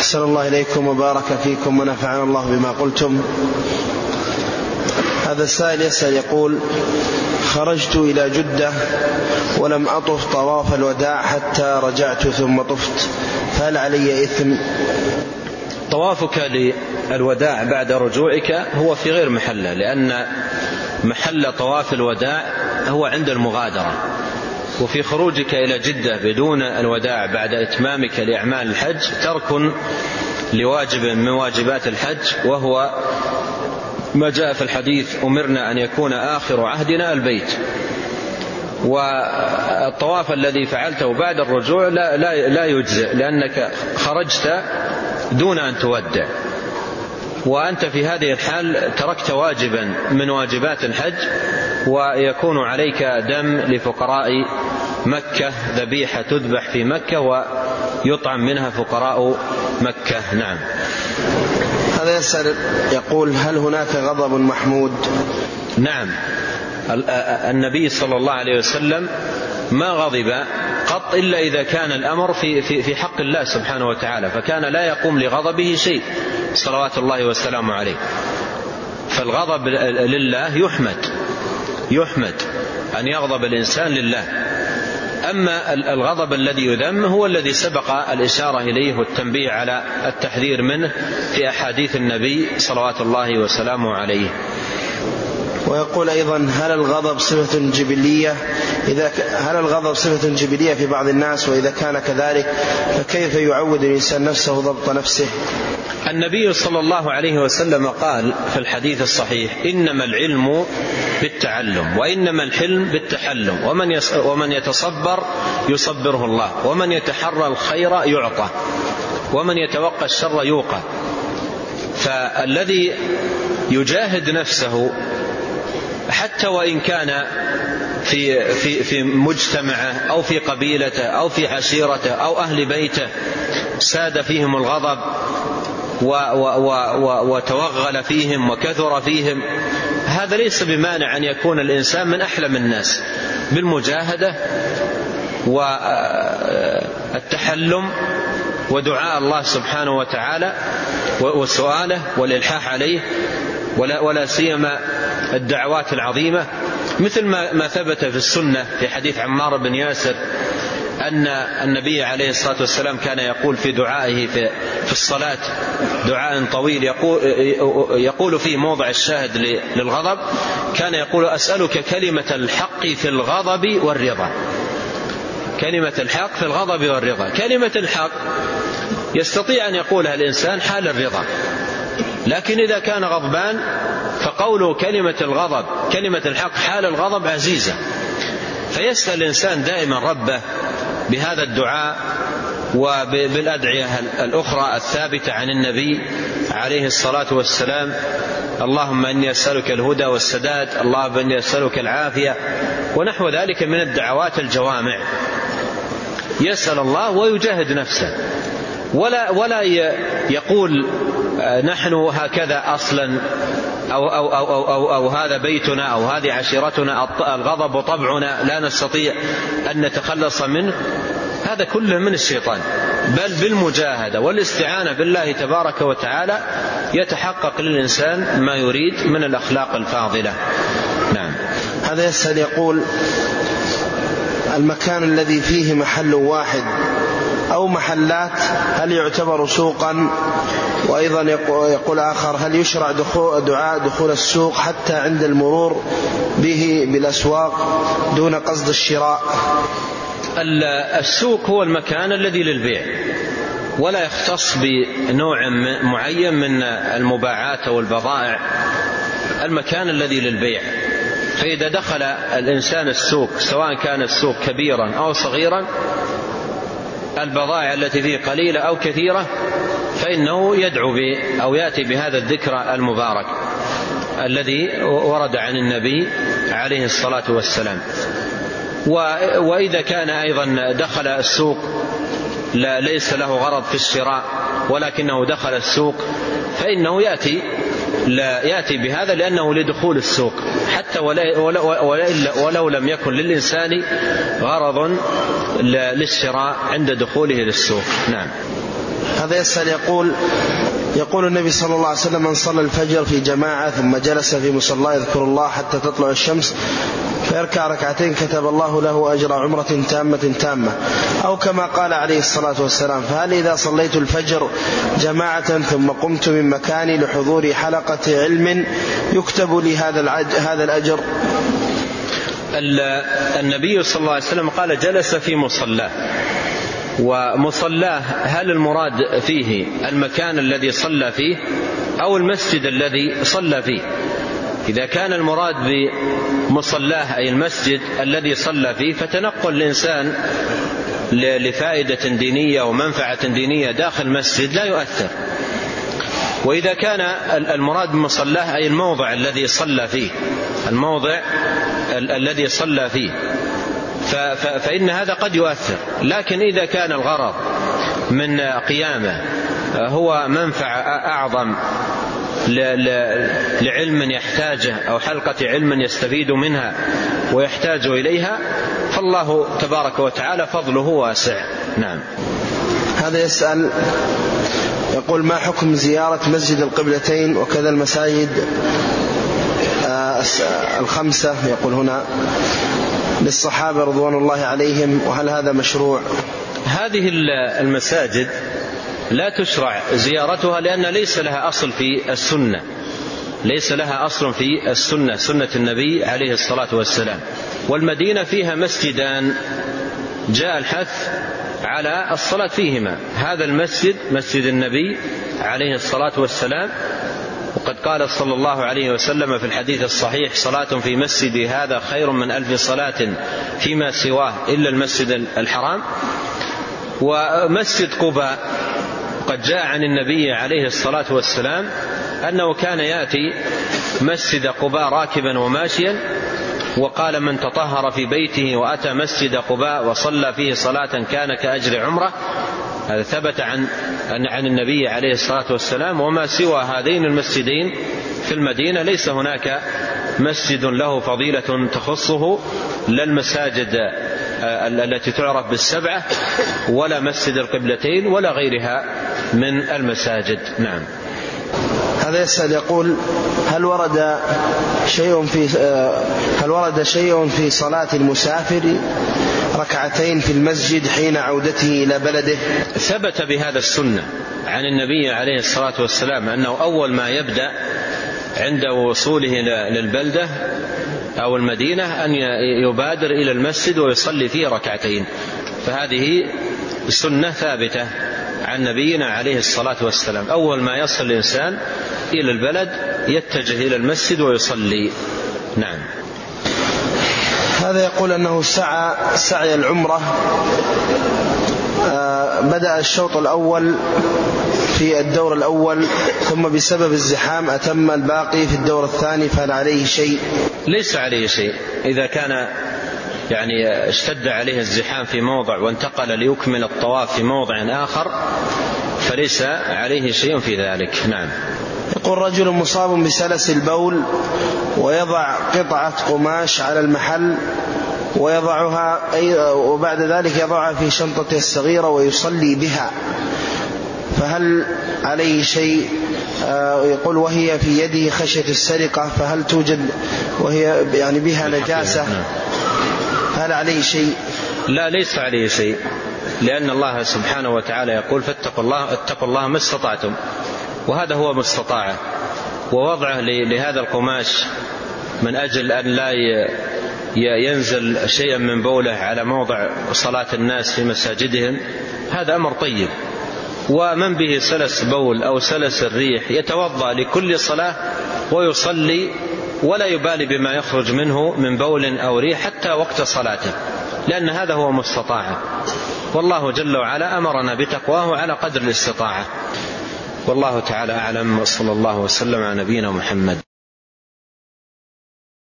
أحسن الله إليكم وبارك فيكم ونفعنا الله بما قلتم. هذا السائل يسأل يقول خرجت إلى جدة ولم أطف طواف الوداع حتى رجعت ثم طفت فهل علي إثم؟ طوافك للوداع بعد رجوعك هو في غير محلة لأن محل طواف الوداع هو عند المغادرة. وفي خروجك إلى جدة بدون الوداع بعد إتمامك لأعمال الحج ترك لواجب من واجبات الحج وهو ما جاء في الحديث أمرنا أن يكون آخر عهدنا البيت. والطواف الذي فعلته بعد الرجوع لا, لا, لا يجزئ لأنك خرجت دون أن تودع. وأنت في هذه الحال تركت واجبا من واجبات الحج ويكون عليك دم لفقراء مكة ذبيحة تذبح في مكة ويطعم منها فقراء مكة. نعم. هذا يسأل يقول هل هناك غضب محمود؟ نعم. النبي صلى الله عليه وسلم ما غضب قط إلا إذا كان الأمر في, في, في حق الله سبحانه وتعالى فكان لا يقوم لغضبه شيء. صلوات الله والسلام عليه. فالغضب لله يحمد. يحمد أن يغضب الإنسان لله. أما الغضب الذي يذم هو الذي سبق الإشارة إليه والتنبيه على التحذير منه في أحاديث النبي صلوات الله وسلامه عليه. ويقول أيضا هل الغضب صفة جبلية؟ إذا هل الغضب صفة جبلية في بعض الناس؟ وإذا كان كذلك فكيف يعود الإنسان نفسه ضبط نفسه؟ النبي صلى الله عليه وسلم قال في الحديث الصحيح إنما العلم بالتعلم وإنما الحلم بالتحلم. ومن, ومن يتصبر يصبره الله ومن يتحرى الخير يعطى ومن يتوقى الشر يوقى. فالذي يجاهد نفسه حتى وإن كان في في في مجتمعه أو في قبيلته أو في عشيرته أو أهل بيته ساد فيهم الغضب و و و وتوغل فيهم وكثر فيهم هذا ليس بمانع أن يكون الإنسان من أحلم الناس بالمجاهدة والتحلم ودعاء الله سبحانه وتعالى وسؤاله والإلحاح عليه ولا, ولا سيما الدعوات العظيمة مثل ما, ما ثبت في السنة في حديث عمار بن ياسر أن النبي عليه الصلاة والسلام كان يقول في دعائه في, في الصلاة دعاء طويل يقول, يقول فيه موضع الشاهد للغضب كان يقول أسألك كلمة الحق في الغضب والرضا. كلمة الحق في الغضب والرضا. كلمة الحق يستطيع أن يقولها الإنسان حال الرضا. لكن إذا كان غضبان فقوله كلمة الغضب كلمة الحق حال الغضب عزيزة. فيسأل الإنسان دائما ربه بهذا الدعاء وبالأدعية الأخرى الثابتة عن النبي عليه الصلاة والسلام اللهم إني أسألك الهدى والسداد اللهم إني أسألك العافية ونحو ذلك من الدعوات الجوامع. يسأل الله ويجاهد نفسه. ولا ولا يقول نحن هكذا أصلا أو, أو, أو, أو, أو, أو هذا بيتنا أو هذه عشيرتنا الغضب طبعنا لا نستطيع أن نتخلص منه. هذا كله من الشيطان بل بالمجاهدة والاستعانة بالله تبارك وتعالى يتحقق للإنسان ما يريد من الأخلاق الفاضلة. نعم. هذا يسأل يقول المكان الذي فيه محل واحد أو محلات هل يعتبر سوقا؟ وأيضا يقول آخر هل يشرع دخول دعاء دخول السوق حتى عند المرور به بالأسواق دون قصد الشراء؟ السوق هو المكان الذي للبيع ولا يختص بنوع معين من المباعات أو البضائع المكان الذي للبيع. فإذا دخل الإنسان السوق سواء كان السوق كبيرا أو صغيرا البضائع التي فيه قليلة أو كثيرة فإنه يدعو أو يأتي بهذا الذكر المبارك الذي ورد عن النبي عليه الصلاة والسلام. وإذا كان أيضا دخل السوق لا ليس له غرض في الشراء ولكنه دخل السوق فإنه يأتي لا يأتي بهذا لأنه لدخول السوق. حتى ولو لم يكن للإنسان غرض للشراء عند دخوله للسوق. نعم. هذا يسأل يقول يقول النبي صلى الله عليه وسلم من صلى الفجر في جماعة ثم جلس في مصلى يذكر الله حتى تطلع الشمس فيركع ركعتين كتب الله له أجر عمرة تامة تامة. أو كما قال عليه الصلاة والسلام فهل إذا صليت الفجر جماعة ثم قمت من مكاني لحضور حلقة علم يكتب لي هذا هذا الأجر؟ النبي صلى الله عليه وسلم قال جلس في مصلاه ومصلاه هل المراد فيه المكان الذي صلى فيه أو المسجد الذي صلى فيه؟ إذا كان المراد بمصلاه أي المسجد الذي صلى فيه فتنقل الإنسان لفائدة دينية ومنفعه دينية داخل مسجد لا يؤثر. وإذا كان المراد بمصلاه أي الموضع الذي صلى فيه الموضع الذي صلى فيه. فإن هذا قد يؤثر. لكن إذا كان الغرض من قيامه هو منفعة أعظم لعلم يحتاجه أو حلقة علم يستفيد منها ويحتاج إليها فالله تبارك وتعالى فضله واسع. نعم. هذا يسأل يقول ما حكم زيارة مسجد القبلتين وكذا المساجد آه، الخمسة يقول هنا للصحابة رضوان الله عليهم وهل هذا مشروع؟ هذه المساجد لا تشرع زيارتها لأن ليس لها أصل في السنة. ليس لها أصل في السنة سنة النبي عليه الصلاة والسلام. والمدينة فيها مسجدان جاء الحث على الصلاة فيهما. هذا المسجد مسجد النبي عليه الصلاة والسلام وقد قال صلى الله عليه وسلم في الحديث الصحيح صلاة في مسجدي هذا خير من ألف صلاة فيما سواه إلا المسجد الحرام. ومسجد قباء قد جاء عن النبي عليه الصلاة والسلام أنه كان يأتي مسجد قباء راكبا وماشيا وقال من تطهر في بيته وأتى مسجد قباء وصلى فيه صلاة كان كأجر عمرة هذا ثبت عن عن النبي عليه الصلاة والسلام وما سوى هذين المسجدين في المدينة ليس هناك مسجد له فضيلة تخصه لا المساجد آه، التي تعرف بالسبعة ولا مسجد القبلتين ولا غيرها من المساجد. نعم. هذا يسأل يقول هل ورد شيء في آه، هل ورد شيء في صلاة المسافر؟ ركعتين في المسجد حين عودته إلى بلده. ثبت بهذا السنة عن النبي عليه الصلاة والسلام أنه أول ما يبدأ عند وصوله للبلدة أو المدينة أن يبادر إلى المسجد ويصلي فيه ركعتين. فهذه سنة ثابتة عن نبينا عليه الصلاة والسلام. أول ما يصل الإنسان إلى البلد يتجه إلى المسجد ويصلي. نعم. هذا يقول أنه سعى سعي العمرة. آه، بدأ الشوط الأول في الدور الأول ثم بسبب الزحام أتم الباقي في الدور الثاني فهل عليه شيء. ليس عليه شيء. إذا كان يعني اشتد عليه الزحام في موضع وانتقل ليكمل الطواف في موضع آخر فليس عليه شيء في ذلك. نعم. يقول رجل مصاب بسلس البول ويضع قطعة قماش على المحل ويضعها وبعد ذلك يضعها في شنطته الصغيرة ويصلي بها. فهل عليه شيء؟ آه، يقول وهي في يده خشية السرقة فهل توجد وهي يعني بها نجاسة؟ نعم. هل عليه شيء؟ لا ليس عليه شيء لأن الله سبحانه وتعالى يقول فاتقوا الله اتقوا الله ما استطعتم. وهذا هو ما استطاعه ووضعه لهذا القماش من أجل أن لا ينزل شيئا من بوله على موضع صلاة الناس في مساجدهم. هذا أمر طيب. ومن به سلس بول أو سلس الريح يتوضأ لكل صلاة ويصلي ولا يبالي بما يخرج منه من بول أو ريح حتى وقت صلاته لأن هذا هو مستطاعه. والله جل وعلا أمرنا بتقواه على قدر الاستطاعة. والله تعالى أعلم وصلى الله وسلم على نبينا محمد.